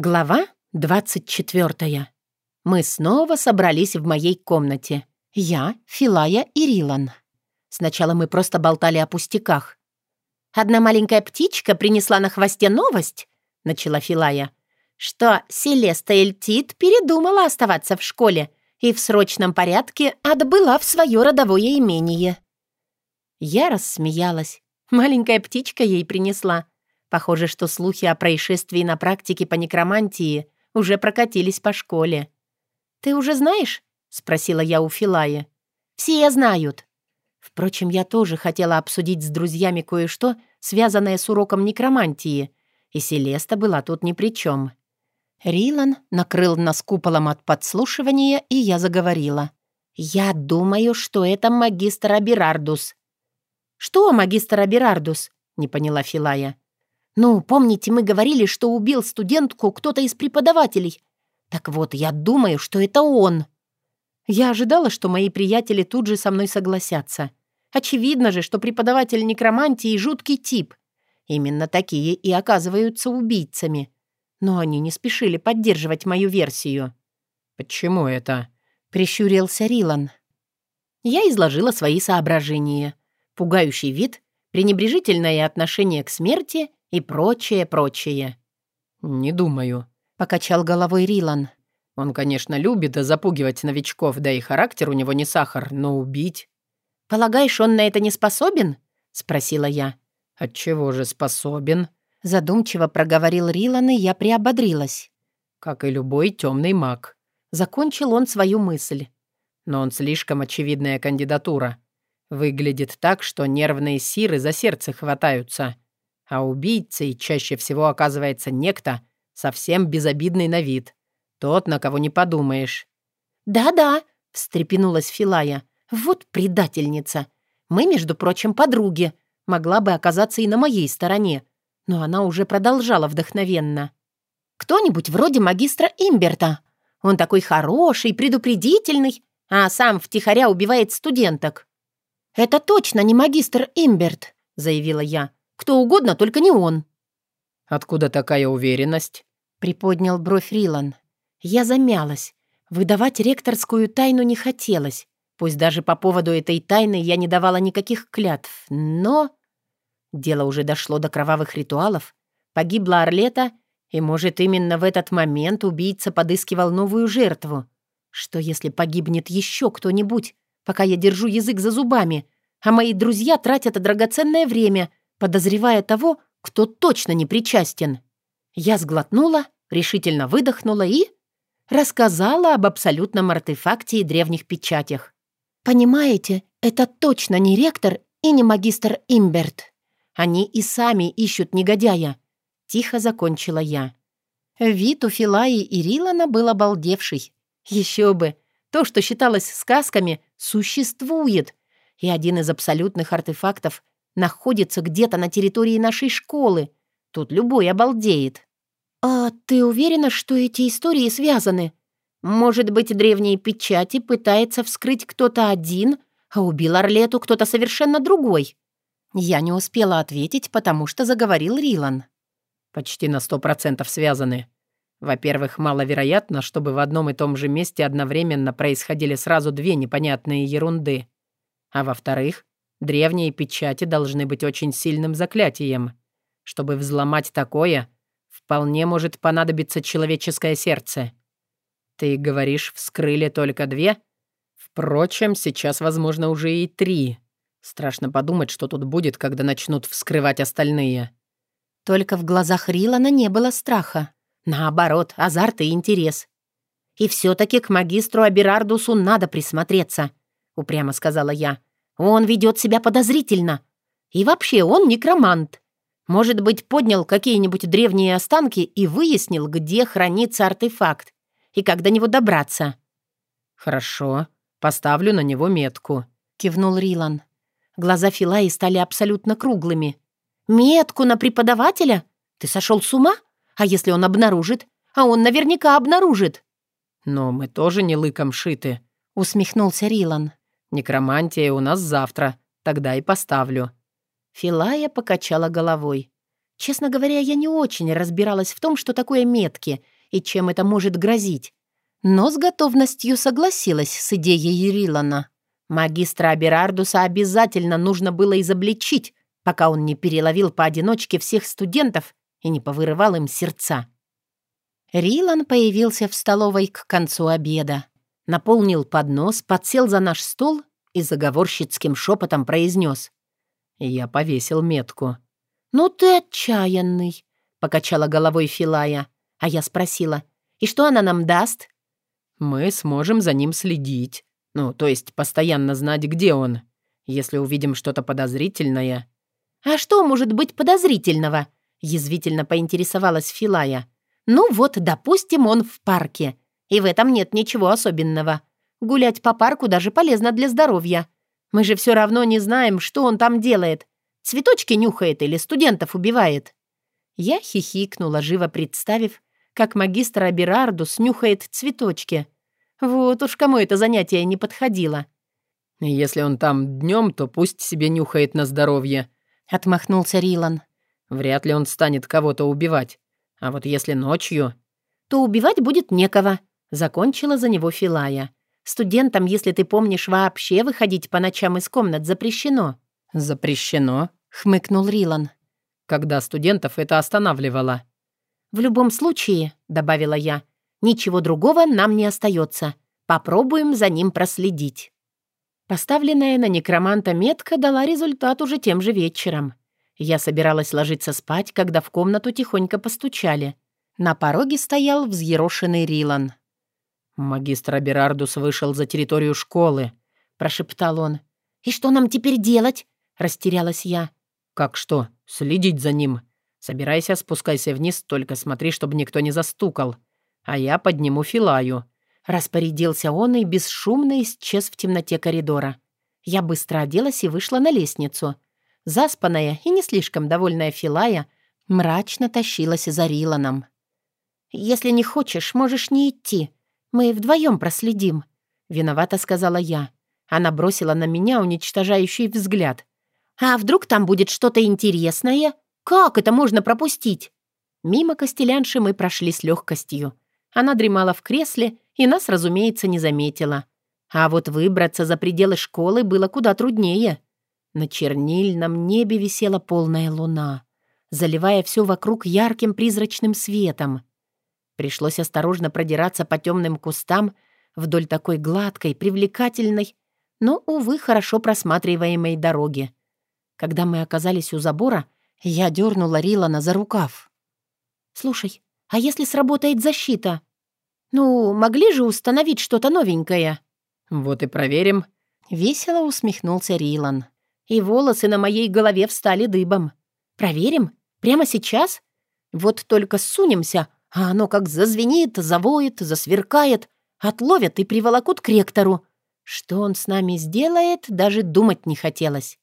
Глава 24. Мы снова собрались в моей комнате. Я, Филая и Рилан. Сначала мы просто болтали о пустяках. «Одна маленькая птичка принесла на хвосте новость», — начала Филая, «что Селеста Эльтит передумала оставаться в школе и в срочном порядке отбыла в свое родовое имение». Я рассмеялась. Маленькая птичка ей принесла. Похоже, что слухи о происшествии на практике по некромантии уже прокатились по школе. «Ты уже знаешь?» — спросила я у Филая. «Все знают». Впрочем, я тоже хотела обсудить с друзьями кое-что, связанное с уроком некромантии, и Селеста была тут ни при чем. Рилан накрыл нас куполом от подслушивания, и я заговорила. «Я думаю, что это магистр Аберардус». «Что магистр Аберардус?» — не поняла Филая. «Ну, помните, мы говорили, что убил студентку кто-то из преподавателей? Так вот, я думаю, что это он». Я ожидала, что мои приятели тут же со мной согласятся. Очевидно же, что преподаватель некромантии — жуткий тип. Именно такие и оказываются убийцами. Но они не спешили поддерживать мою версию. «Почему это?» — прищурился Рилан. Я изложила свои соображения. Пугающий вид, пренебрежительное отношение к смерти и прочее, прочее. «Не думаю», — покачал головой Рилан. «Он, конечно, любит запугивать новичков, да и характер у него не сахар, но убить...» «Полагаешь, он на это не способен?» — спросила я. «Отчего же способен?» — задумчиво проговорил Рилан, и я приободрилась. «Как и любой темный маг». Закончил он свою мысль. «Но он слишком очевидная кандидатура. Выглядит так, что нервные сиры за сердце хватаются. А убийцей чаще всего оказывается некто, совсем безобидный на вид. Тот, на кого не подумаешь. «Да-да», — встрепенулась Филая. «Вот предательница. Мы, между прочим, подруги. Могла бы оказаться и на моей стороне. Но она уже продолжала вдохновенно. Кто-нибудь вроде магистра Имберта. Он такой хороший, предупредительный, а сам втихаря убивает студенток». «Это точно не магистр Имберт», — заявила я. Кто угодно, только не он». «Откуда такая уверенность?» — приподнял бровь Рилан. Я замялась. Выдавать ректорскую тайну не хотелось. Пусть даже по поводу этой тайны я не давала никаких клятв. Но... Дело уже дошло до кровавых ритуалов. Погибла Орлета, и, может, именно в этот момент убийца подыскивал новую жертву. Что, если погибнет еще кто-нибудь, пока я держу язык за зубами, а мои друзья тратят драгоценное время, подозревая того, кто точно не причастен. Я сглотнула, решительно выдохнула и... рассказала об абсолютном артефакте и древних печатях. «Понимаете, это точно не ректор и не магистр Имберт. Они и сами ищут негодяя», — тихо закончила я. Вид у Филаи и Рилана был обалдевший. Еще бы! То, что считалось сказками, существует. И один из абсолютных артефактов находится где-то на территории нашей школы. Тут любой обалдеет. «А ты уверена, что эти истории связаны? Может быть, древние печати пытается вскрыть кто-то один, а убил Орлету кто-то совершенно другой?» Я не успела ответить, потому что заговорил Рилан. «Почти на сто процентов связаны. Во-первых, маловероятно, чтобы в одном и том же месте одновременно происходили сразу две непонятные ерунды. А во-вторых, Древние печати должны быть очень сильным заклятием. Чтобы взломать такое, вполне может понадобиться человеческое сердце. Ты говоришь, вскрыли только две? Впрочем, сейчас, возможно, уже и три. Страшно подумать, что тут будет, когда начнут вскрывать остальные. Только в глазах Рилана не было страха. Наоборот, азарт и интерес. «И все-таки к магистру Аберардусу надо присмотреться», — упрямо сказала я. Он ведет себя подозрительно. И вообще, он некромант. Может быть, поднял какие-нибудь древние останки и выяснил, где хранится артефакт и как до него добраться. «Хорошо, поставлю на него метку», — кивнул Рилан. Глаза Филаи стали абсолютно круглыми. «Метку на преподавателя? Ты сошел с ума? А если он обнаружит? А он наверняка обнаружит». «Но мы тоже не лыком шиты», — усмехнулся Рилан. Некромантия у нас завтра, тогда и поставлю». Филая покачала головой. Честно говоря, я не очень разбиралась в том, что такое метки и чем это может грозить. Но с готовностью согласилась с идеей Рилана. Магистра Аберардуса обязательно нужно было изобличить, пока он не переловил поодиночке всех студентов и не повырывал им сердца. Рилан появился в столовой к концу обеда. Наполнил поднос, подсел за наш стол и заговорщицким шепотом произнес. «Я повесил метку». «Ну ты отчаянный», — покачала головой Филая. А я спросила, «И что она нам даст?» «Мы сможем за ним следить. Ну, то есть постоянно знать, где он. Если увидим что-то подозрительное...» «А что может быть подозрительного?» — язвительно поинтересовалась Филая. «Ну вот, допустим, он в парке. И в этом нет ничего особенного. Гулять по парку даже полезно для здоровья. Мы же все равно не знаем, что он там делает. Цветочки нюхает или студентов убивает». Я хихикнула, живо представив, как магистр Аберардус нюхает цветочки. Вот уж кому это занятие не подходило. «Если он там днем, то пусть себе нюхает на здоровье», — отмахнулся Рилан. «Вряд ли он станет кого-то убивать. А вот если ночью...» «То убивать будет некого», — закончила за него Филая. «Студентам, если ты помнишь, вообще выходить по ночам из комнат запрещено». «Запрещено», — хмыкнул Рилан. «Когда студентов это останавливало». «В любом случае», — добавила я, — «ничего другого нам не остается. Попробуем за ним проследить». Поставленная на некроманта метка дала результат уже тем же вечером. Я собиралась ложиться спать, когда в комнату тихонько постучали. На пороге стоял взъерошенный Рилан. «Магистр Аберардус вышел за территорию школы», — прошептал он. «И что нам теперь делать?» — растерялась я. «Как что? Следить за ним. Собирайся, спускайся вниз, только смотри, чтобы никто не застукал. А я подниму Филаю. Распорядился он и бесшумно исчез в темноте коридора. Я быстро оделась и вышла на лестницу. Заспанная и не слишком довольная Филая мрачно тащилась за Риланом. «Если не хочешь, можешь не идти. Мы вдвоем проследим», — виновата сказала я. Она бросила на меня уничтожающий взгляд. «А вдруг там будет что-то интересное? Как это можно пропустить?» Мимо Костелянши мы прошли с легкостью. Она дремала в кресле и нас, разумеется, не заметила. А вот выбраться за пределы школы было куда труднее. На чернильном небе висела полная луна, заливая все вокруг ярким призрачным светом. Пришлось осторожно продираться по темным кустам вдоль такой гладкой, привлекательной, но, увы, хорошо просматриваемой дороги. Когда мы оказались у забора, я дернула Рилана за рукав. «Слушай, а если сработает защита?» «Ну, могли же установить что-то новенькое?» «Вот и проверим», — весело усмехнулся Рилан. И волосы на моей голове встали дыбом. «Проверим? Прямо сейчас? Вот только сунемся, а оно как зазвенит, завоет, засверкает, отловят и приволокут к ректору. Что он с нами сделает, даже думать не хотелось».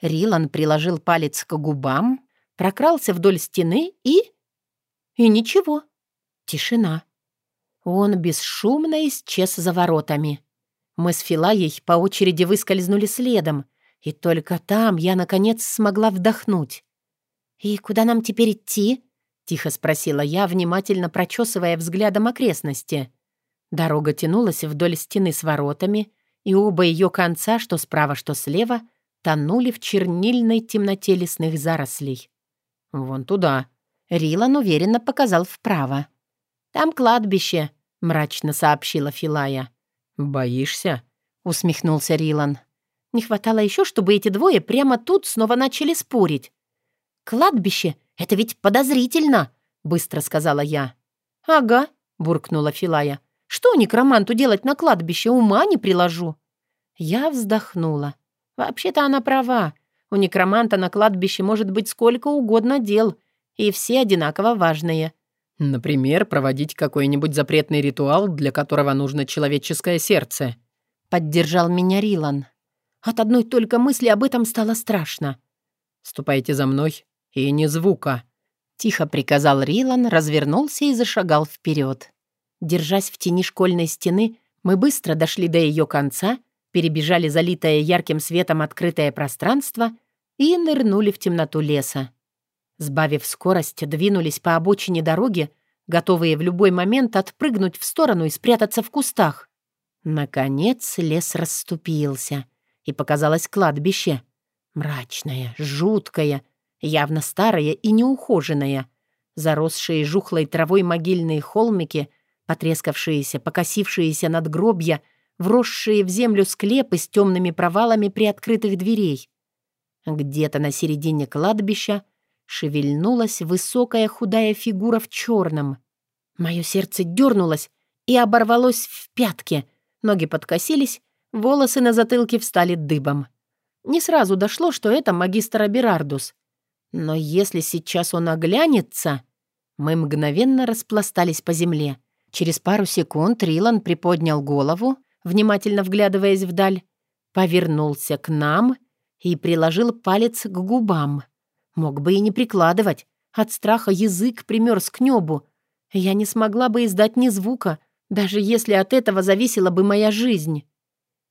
Рилан приложил палец к губам, прокрался вдоль стены и... И ничего. Тишина. Он бесшумно исчез за воротами. Мы с Филаей по очереди выскользнули следом, и только там я, наконец, смогла вдохнуть. «И куда нам теперь идти?» — тихо спросила я, внимательно прочесывая взглядом окрестности. Дорога тянулась вдоль стены с воротами, и оба ее конца, что справа, что слева, тонули в чернильной темноте лесных зарослей. «Вон туда», — Рилан уверенно показал вправо. «Там кладбище», — мрачно сообщила Филая. «Боишься?» — усмехнулся Рилан. Не хватало еще, чтобы эти двое прямо тут снова начали спорить. «Кладбище — это ведь подозрительно», — быстро сказала я. «Ага», — буркнула Филая. «Что некроманту делать на кладбище? Ума не приложу». Я вздохнула. Вообще-то она права. У некроманта на кладбище может быть сколько угодно дел, и все одинаково важные. Например, проводить какой-нибудь запретный ритуал, для которого нужно человеческое сердце. Поддержал меня Рилан. От одной только мысли об этом стало страшно. «Ступайте за мной, и не звука», — тихо приказал Рилан, развернулся и зашагал вперед. Держась в тени школьной стены, мы быстро дошли до ее конца, перебежали залитое ярким светом открытое пространство и нырнули в темноту леса. Сбавив скорость, двинулись по обочине дороги, готовые в любой момент отпрыгнуть в сторону и спрятаться в кустах. Наконец лес расступился, и показалось кладбище. Мрачное, жуткое, явно старое и неухоженное. Заросшие жухлой травой могильные холмики, потрескавшиеся, покосившиеся надгробья, вросшие в землю склепы с темными провалами приоткрытых дверей. Где-то на середине кладбища шевельнулась высокая худая фигура в черном. Мое сердце дернулось и оборвалось в пятке. Ноги подкосились, волосы на затылке встали дыбом. Не сразу дошло, что это магистр Аберардус. Но если сейчас он оглянется... Мы мгновенно распластались по земле. Через пару секунд Рилан приподнял голову, внимательно вглядываясь вдаль, повернулся к нам и приложил палец к губам. Мог бы и не прикладывать. От страха язык примерз к небу. Я не смогла бы издать ни звука, даже если от этого зависела бы моя жизнь.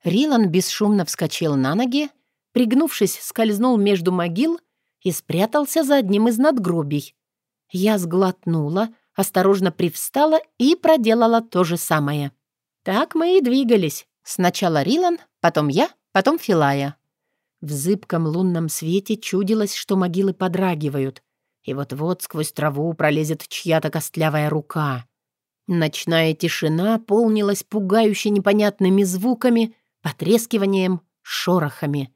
Рилан бесшумно вскочил на ноги, пригнувшись, скользнул между могил и спрятался за одним из надгробий. Я сглотнула, осторожно привстала и проделала то же самое. Так мы и двигались. Сначала Рилан, потом я, потом Филая. В зыбком лунном свете чудилось, что могилы подрагивают, и вот-вот сквозь траву пролезет чья-то костлявая рука. Ночная тишина полнилась пугающе непонятными звуками, потрескиванием, шорохами.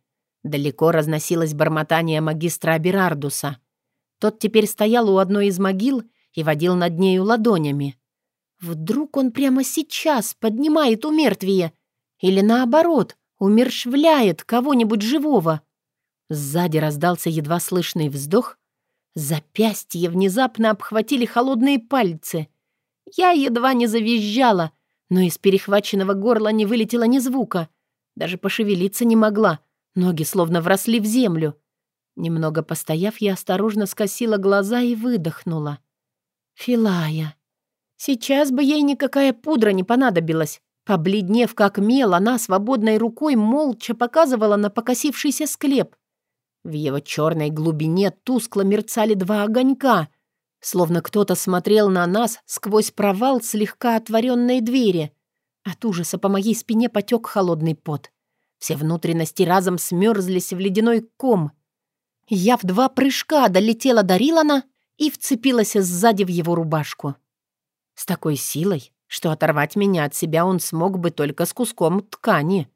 Далеко разносилось бормотание магистра Аберардуса. Тот теперь стоял у одной из могил и водил над нею ладонями. Вдруг он прямо сейчас поднимает умертвие? Или наоборот, умершвляет кого-нибудь живого. Сзади раздался едва слышный вздох. Запястье внезапно обхватили холодные пальцы. Я едва не завизжала, но из перехваченного горла не вылетело ни звука. Даже пошевелиться не могла. Ноги словно вросли в землю. Немного постояв, я осторожно скосила глаза и выдохнула. «Филая. Сейчас бы ей никакая пудра не понадобилась. Побледнев как мел, она свободной рукой молча показывала на покосившийся склеп. В его черной глубине тускло мерцали два огонька, словно кто-то смотрел на нас сквозь провал слегка отворенной двери. От ужаса по моей спине потек холодный пот. Все внутренности разом смерзлись в ледяной ком. Я в два прыжка долетела до Рилана и вцепилась сзади в его рубашку. С такой силой, что оторвать меня от себя он смог бы только с куском ткани.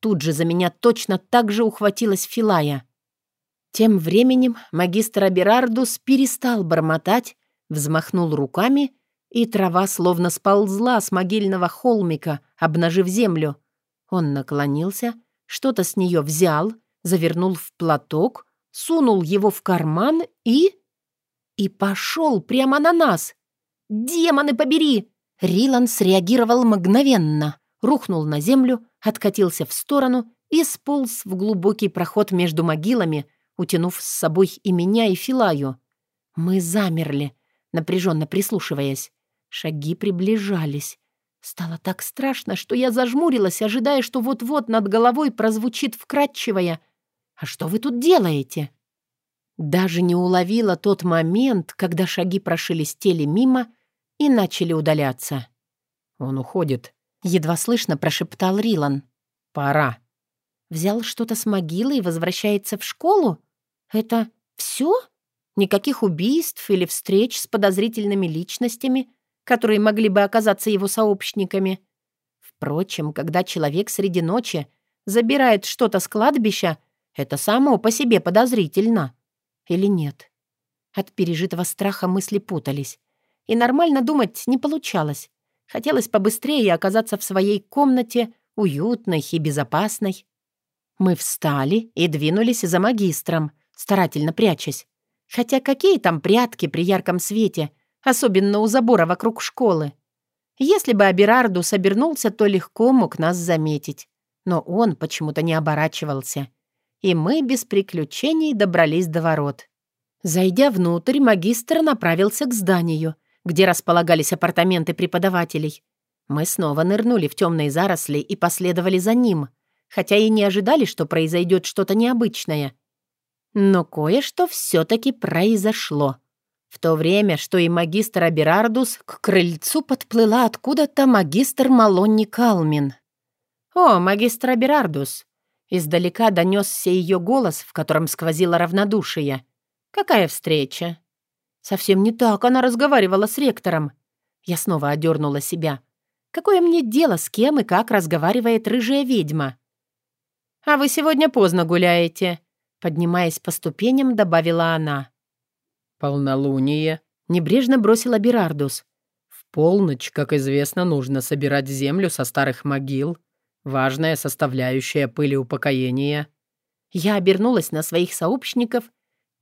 Тут же за меня точно так же ухватилась Филая. Тем временем магистр Аберардус перестал бормотать, взмахнул руками, и трава словно сползла с могильного холмика, обнажив землю. Он наклонился, что-то с нее взял, завернул в платок, сунул его в карман и... И пошел прямо на нас. «Демоны побери!» Рилан среагировал мгновенно, рухнул на землю, откатился в сторону и сполз в глубокий проход между могилами, утянув с собой и меня, и Филаю. Мы замерли, напряженно прислушиваясь. Шаги приближались. Стало так страшно, что я зажмурилась, ожидая, что вот-вот над головой прозвучит вкрадчивая «А что вы тут делаете?» Даже не уловила тот момент, когда шаги прошелестели мимо, и начали удаляться. «Он уходит», — едва слышно прошептал Рилан. «Пора». «Взял что-то с могилы и возвращается в школу? Это все? Никаких убийств или встреч с подозрительными личностями, которые могли бы оказаться его сообщниками? Впрочем, когда человек среди ночи забирает что-то с кладбища, это само по себе подозрительно. Или нет?» От пережитого страха мысли путались и нормально думать не получалось. Хотелось побыстрее оказаться в своей комнате, уютной и безопасной. Мы встали и двинулись за магистром, старательно прячась. Хотя какие там прятки при ярком свете, особенно у забора вокруг школы. Если бы Аберардус обернулся, то легко мог нас заметить. Но он почему-то не оборачивался. И мы без приключений добрались до ворот. Зайдя внутрь, магистр направился к зданию — где располагались апартаменты преподавателей. Мы снова нырнули в темные заросли и последовали за ним, хотя и не ожидали, что произойдет что-то необычное. Но кое-что все-таки произошло. В то время, что и магистр Аберардус, к крыльцу подплыла откуда-то магистр Малонни Калмин. «О, магистр Аберардус!» Издалека донесся ее голос, в котором сквозило равнодушие. «Какая встреча?» Совсем не так она разговаривала с ректором. Я снова одернула себя. Какое мне дело, с кем и как разговаривает рыжая ведьма? «А вы сегодня поздно гуляете», — поднимаясь по ступеням, добавила она. «Полнолуние», — небрежно бросила Берардус. «В полночь, как известно, нужно собирать землю со старых могил. Важная составляющая пыли упокоения». Я обернулась на своих сообщников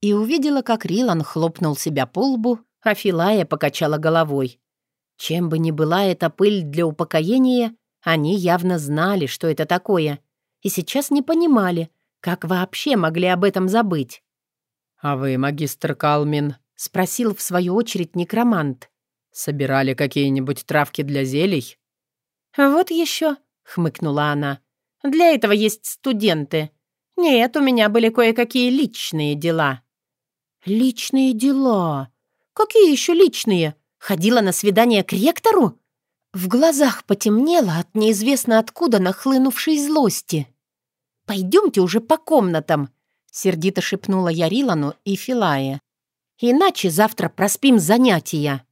и увидела, как Рилан хлопнул себя по лбу, а Филая покачала головой. Чем бы ни была эта пыль для упокоения, они явно знали, что это такое, и сейчас не понимали, как вообще могли об этом забыть. «А вы, магистр Калмин?» — спросил в свою очередь некромант. «Собирали какие-нибудь травки для зелий?» «Вот еще», — хмыкнула она. «Для этого есть студенты. Нет, у меня были кое-какие личные дела». «Личные дела? Какие еще личные? Ходила на свидание к ректору?» В глазах потемнело от неизвестно откуда нахлынувшей злости. «Пойдемте уже по комнатам», — сердито шепнула я Рилану и Филае. «Иначе завтра проспим занятия».